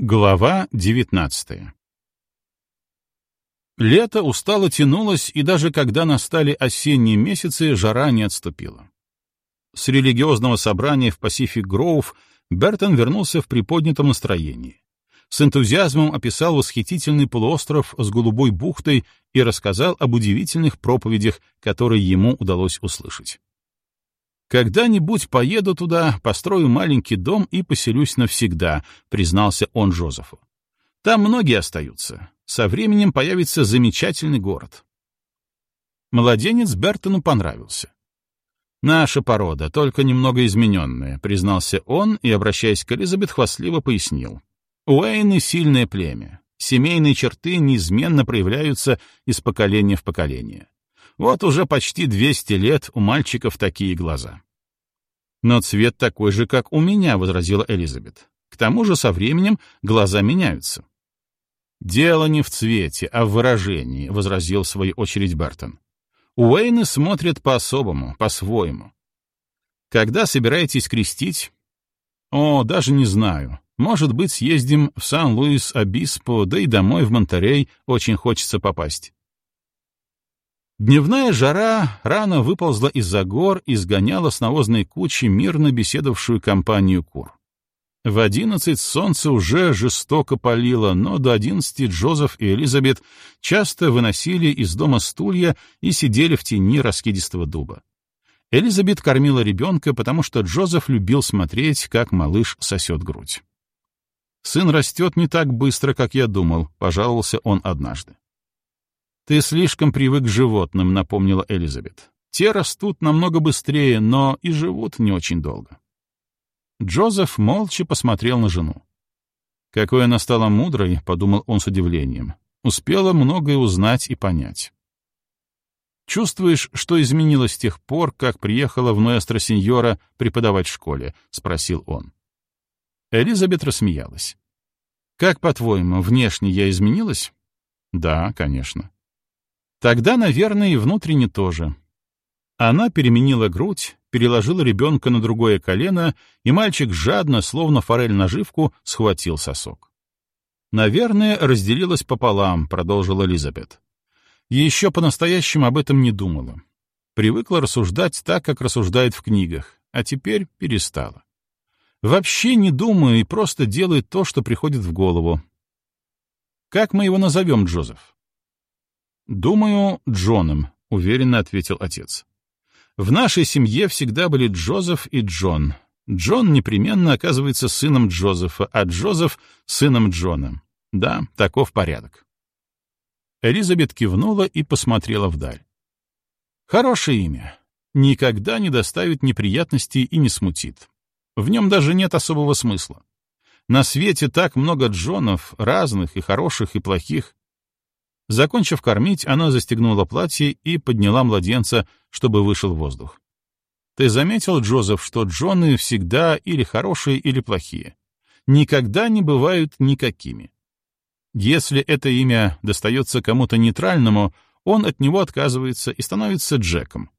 Глава 19 Лето устало тянулось, и даже когда настали осенние месяцы, жара не отступила. С религиозного собрания в Пасифик Гроув Бертон вернулся в приподнятом настроении. С энтузиазмом описал восхитительный полуостров с голубой бухтой и рассказал об удивительных проповедях, которые ему удалось услышать. «Когда-нибудь поеду туда, построю маленький дом и поселюсь навсегда», — признался он Жозефу. «Там многие остаются. Со временем появится замечательный город». Младенец Бертону понравился. «Наша порода, только немного измененная», — признался он и, обращаясь к Элизабет, хвастливо пояснил. «Уэйны — сильное племя. Семейные черты неизменно проявляются из поколения в поколение. Вот уже почти 200 лет у мальчиков такие глаза. Но цвет такой же, как у меня, возразила Элизабет. К тому же со временем глаза меняются. Дело не в цвете, а в выражении, возразил в свою очередь Бартон. Уэйны смотрят по-особому, по-своему. Когда собираетесь крестить? О, даже не знаю. Может быть, съездим в Сан-Луис-Обиспо, да и домой в Монтерей очень хочется попасть. Дневная жара рано выползла из-за гор и сгоняла с навозной кучи мирно беседовавшую компанию кур. В одиннадцать солнце уже жестоко палило, но до одиннадцати Джозеф и Элизабет часто выносили из дома стулья и сидели в тени раскидистого дуба. Элизабет кормила ребенка, потому что Джозеф любил смотреть, как малыш сосет грудь. «Сын растет не так быстро, как я думал», — пожаловался он однажды. «Ты слишком привык к животным», — напомнила Элизабет. «Те растут намного быстрее, но и живут не очень долго». Джозеф молча посмотрел на жену. «Какой она стала мудрой», — подумал он с удивлением. «Успела многое узнать и понять». «Чувствуешь, что изменилось с тех пор, как приехала в Нуэстро Синьора преподавать в школе?» — спросил он. Элизабет рассмеялась. «Как, по-твоему, внешне я изменилась?» «Да, конечно». Тогда, наверное, и внутренне тоже. Она переменила грудь, переложила ребенка на другое колено, и мальчик жадно, словно форель наживку, схватил сосок. «Наверное, разделилась пополам», — продолжила Элизабет. Еще по-настоящему об этом не думала. Привыкла рассуждать так, как рассуждает в книгах, а теперь перестала. Вообще не думаю и просто делает то, что приходит в голову. Как мы его назовем, Джозеф? «Думаю, Джоном», — уверенно ответил отец. «В нашей семье всегда были Джозеф и Джон. Джон непременно оказывается сыном Джозефа, а Джозеф — сыном Джона. Да, таков порядок». Элизабет кивнула и посмотрела вдаль. «Хорошее имя. Никогда не доставит неприятностей и не смутит. В нем даже нет особого смысла. На свете так много Джонов, разных и хороших, и плохих. Закончив кормить, она застегнула платье и подняла младенца, чтобы вышел воздух. Ты заметил, Джозеф, что Джоны всегда или хорошие, или плохие. Никогда не бывают никакими. Если это имя достается кому-то нейтральному, он от него отказывается и становится Джеком.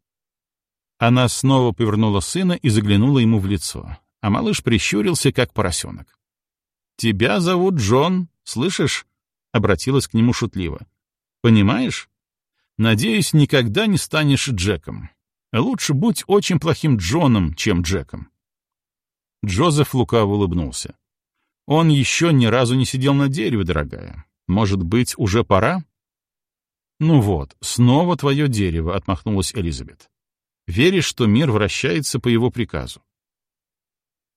Она снова повернула сына и заглянула ему в лицо, а малыш прищурился, как поросенок. «Тебя зовут Джон, слышишь?» — обратилась к нему шутливо. Понимаешь? Надеюсь, никогда не станешь Джеком. Лучше будь очень плохим Джоном, чем Джеком. Джозеф лукаво улыбнулся. Он еще ни разу не сидел на дереве, дорогая. Может быть, уже пора? Ну вот, снова твое дерево, отмахнулась Элизабет. Веришь, что мир вращается по его приказу?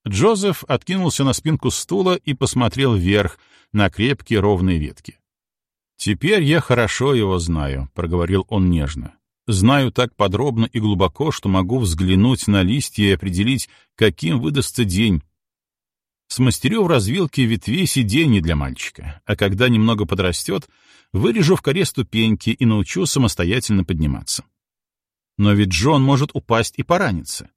Джозеф откинулся на спинку стула и посмотрел вверх на крепкие ровные ветки. «Теперь я хорошо его знаю», — проговорил он нежно. «Знаю так подробно и глубоко, что могу взглянуть на листья и определить, каким выдастся день. Смастерю в развилке ветвей сиденье для мальчика, а когда немного подрастет, вырежу в коре ступеньки и научу самостоятельно подниматься. Но ведь Джон может упасть и пораниться.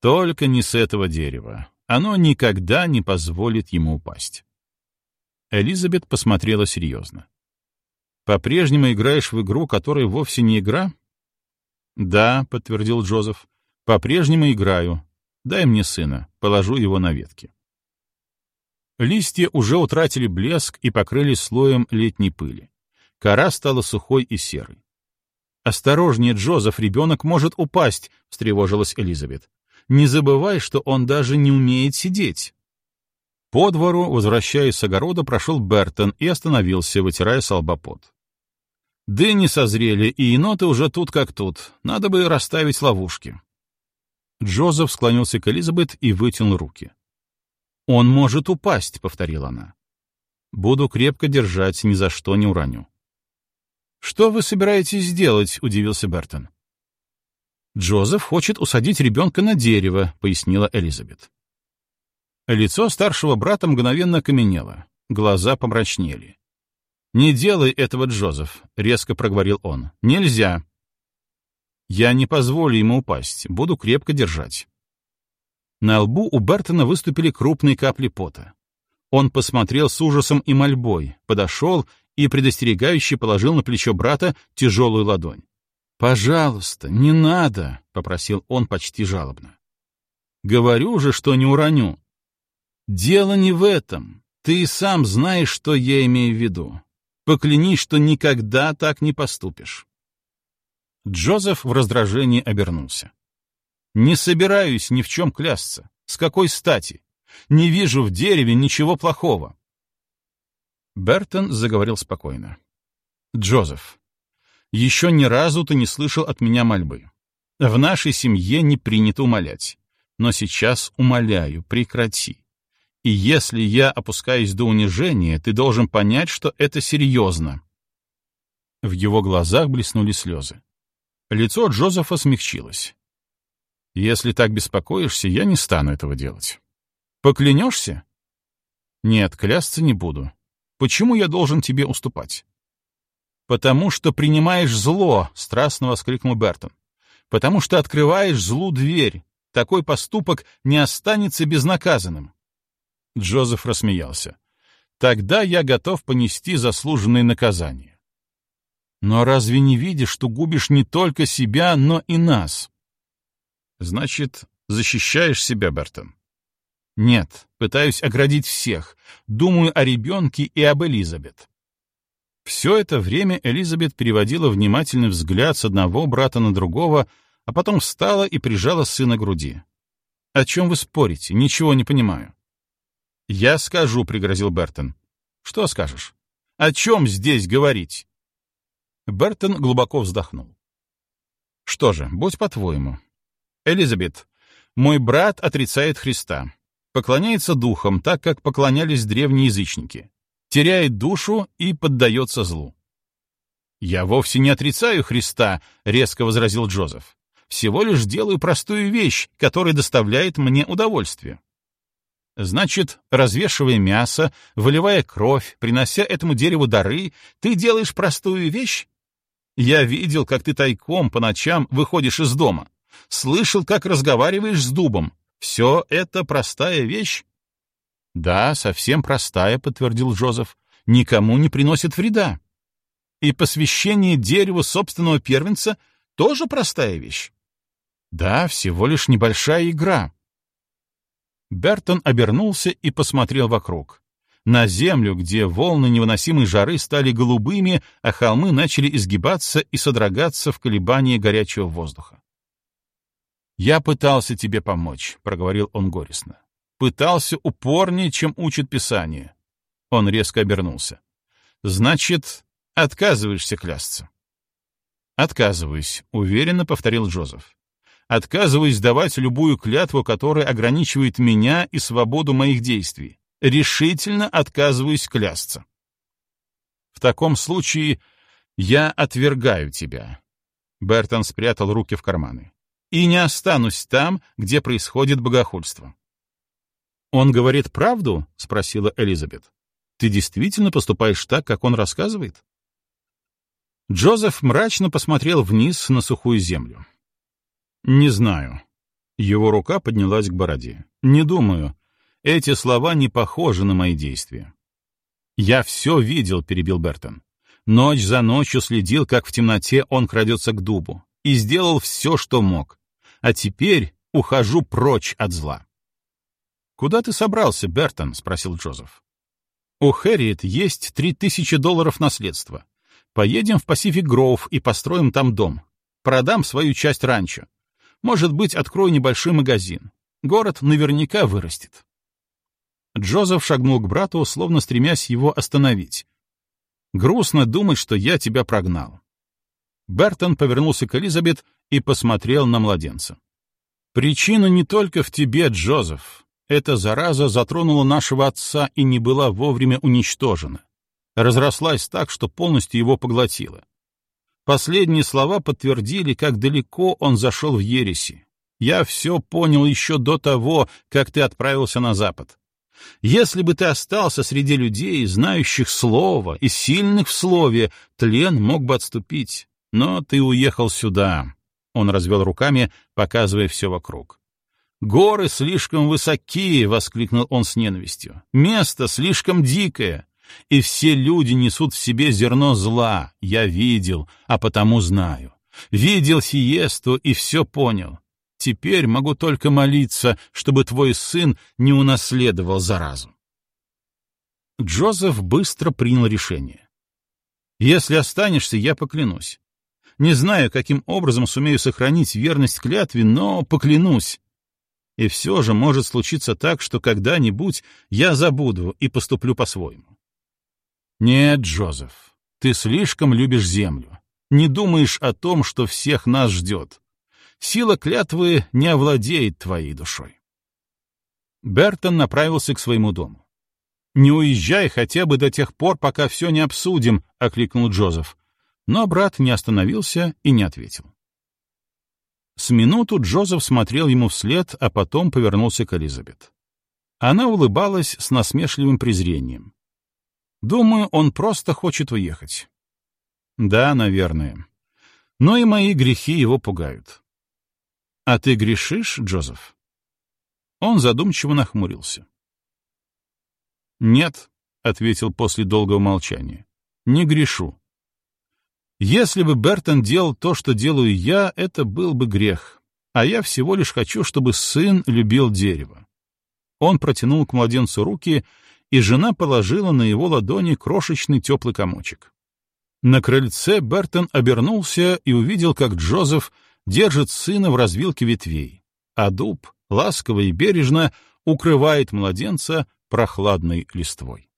Только не с этого дерева. Оно никогда не позволит ему упасть. Элизабет посмотрела серьезно. По-прежнему играешь в игру, которая вовсе не игра? Да, подтвердил Джозеф. По-прежнему играю. Дай мне сына, положу его на ветки. Листья уже утратили блеск и покрылись слоем летней пыли. Кора стала сухой и серой. «Осторожнее, Джозеф, ребенок может упасть», — встревожилась Элизабет. «Не забывай, что он даже не умеет сидеть». По двору, возвращаясь с огорода, прошел Бертон и остановился, вытирая салбопот. Дыни созрели, и еноты уже тут как тут. Надо бы расставить ловушки. Джозеф склонился к Элизабет и вытянул руки. «Он может упасть», — повторила она. «Буду крепко держать, ни за что не уроню». «Что вы собираетесь делать?» — удивился Бертон. «Джозеф хочет усадить ребенка на дерево», — пояснила Элизабет. Лицо старшего брата мгновенно каменело, глаза помрачнели. «Не делай этого, Джозеф», — резко проговорил он. «Нельзя». «Я не позволю ему упасть, буду крепко держать». На лбу у Бертона выступили крупные капли пота. Он посмотрел с ужасом и мольбой, подошел и предостерегающе положил на плечо брата тяжелую ладонь. «Пожалуйста, не надо», — попросил он почти жалобно. «Говорю же, что не уроню. Дело не в этом. Ты сам знаешь, что я имею в виду. Поклянись, что никогда так не поступишь. Джозеф в раздражении обернулся. Не собираюсь ни в чем клясться. С какой стати? Не вижу в дереве ничего плохого. Бертон заговорил спокойно. Джозеф, еще ни разу ты не слышал от меня мольбы. В нашей семье не принято умолять. Но сейчас умоляю, прекрати. И если я опускаюсь до унижения, ты должен понять, что это серьезно. В его глазах блеснули слезы. Лицо Джозефа смягчилось. Если так беспокоишься, я не стану этого делать. Поклянешься? Нет, клясться не буду. Почему я должен тебе уступать? Потому что принимаешь зло, страстно воскликнул Бертон. Потому что открываешь злу дверь. Такой поступок не останется безнаказанным. Джозеф рассмеялся. «Тогда я готов понести заслуженные наказания». «Но разве не видишь, что губишь не только себя, но и нас?» «Значит, защищаешь себя, Бертон?» «Нет, пытаюсь оградить всех. Думаю о ребенке и об Элизабет». Все это время Элизабет переводила внимательный взгляд с одного брата на другого, а потом встала и прижала сына к груди. «О чем вы спорите? Ничего не понимаю». «Я скажу», — пригрозил Бертон. «Что скажешь? О чем здесь говорить?» Бертон глубоко вздохнул. «Что же, будь по-твоему. Элизабет, мой брат отрицает Христа, поклоняется духам, так как поклонялись древние язычники, теряет душу и поддается злу». «Я вовсе не отрицаю Христа», — резко возразил Джозеф. «Всего лишь делаю простую вещь, которая доставляет мне удовольствие». Значит, развешивая мясо, выливая кровь, принося этому дереву дары, ты делаешь простую вещь? Я видел, как ты тайком по ночам выходишь из дома. Слышал, как разговариваешь с дубом. Все это простая вещь? Да, совсем простая, подтвердил Джозеф. Никому не приносит вреда. И посвящение дереву собственного первенца тоже простая вещь. Да, всего лишь небольшая игра. Бертон обернулся и посмотрел вокруг. На землю, где волны невыносимой жары стали голубыми, а холмы начали изгибаться и содрогаться в колебании горячего воздуха. «Я пытался тебе помочь», — проговорил он горестно. «Пытался упорнее, чем учит Писание». Он резко обернулся. «Значит, отказываешься клясться?» «Отказываюсь», — уверенно повторил Джозеф. Отказываюсь давать любую клятву, которая ограничивает меня и свободу моих действий. Решительно отказываюсь клясться. В таком случае я отвергаю тебя. Бертон спрятал руки в карманы. И не останусь там, где происходит богохульство. Он говорит правду? спросила Элизабет. Ты действительно поступаешь так, как он рассказывает? Джозеф мрачно посмотрел вниз на сухую землю. «Не знаю». Его рука поднялась к бороде. «Не думаю. Эти слова не похожи на мои действия». «Я все видел», — перебил Бертон. «Ночь за ночью следил, как в темноте он крадется к дубу, и сделал все, что мог. А теперь ухожу прочь от зла». «Куда ты собрался, Бертон?» — спросил Джозеф. «У Хэрриет есть три тысячи долларов наследства. Поедем в Пасифик Гроув и построим там дом. Продам свою часть ранчо. Может быть, открою небольшой магазин. Город наверняка вырастет». Джозеф шагнул к брату, словно стремясь его остановить. «Грустно думать, что я тебя прогнал». Бертон повернулся к Элизабет и посмотрел на младенца. «Причина не только в тебе, Джозеф. Эта зараза затронула нашего отца и не была вовремя уничтожена. Разрослась так, что полностью его поглотила. Последние слова подтвердили, как далеко он зашел в ереси. Я все понял еще до того, как ты отправился на запад. Если бы ты остался среди людей, знающих слово и сильных в слове, тлен мог бы отступить. Но ты уехал сюда. Он развел руками, показывая все вокруг. «Горы слишком высокие!» — воскликнул он с ненавистью. «Место слишком дикое, и все люди несут в себе зерно зла. Я видел, а потому знаю. Видел сиесту и все понял. Теперь могу только молиться, чтобы твой сын не унаследовал заразу». Джозеф быстро принял решение. «Если останешься, я поклянусь. Не знаю, каким образом сумею сохранить верность клятве, но поклянусь. И все же может случиться так, что когда-нибудь я забуду и поступлю по-своему. Нет, Джозеф, ты слишком любишь землю. Не думаешь о том, что всех нас ждет. Сила клятвы не овладеет твоей душой. Бертон направился к своему дому. «Не уезжай хотя бы до тех пор, пока все не обсудим», — окликнул Джозеф. Но брат не остановился и не ответил. С минуту Джозеф смотрел ему вслед, а потом повернулся к Элизабет. Она улыбалась с насмешливым презрением. «Думаю, он просто хочет уехать». «Да, наверное. Но и мои грехи его пугают». «А ты грешишь, Джозеф?» Он задумчиво нахмурился. «Нет», — ответил после долгого молчания, — «не грешу. Если бы Бертон делал то, что делаю я, это был бы грех. А я всего лишь хочу, чтобы сын любил дерево. Он протянул к младенцу руки, и жена положила на его ладони крошечный теплый комочек. На крыльце Бертон обернулся и увидел, как Джозеф держит сына в развилке ветвей, а дуб, ласково и бережно, укрывает младенца прохладной листвой.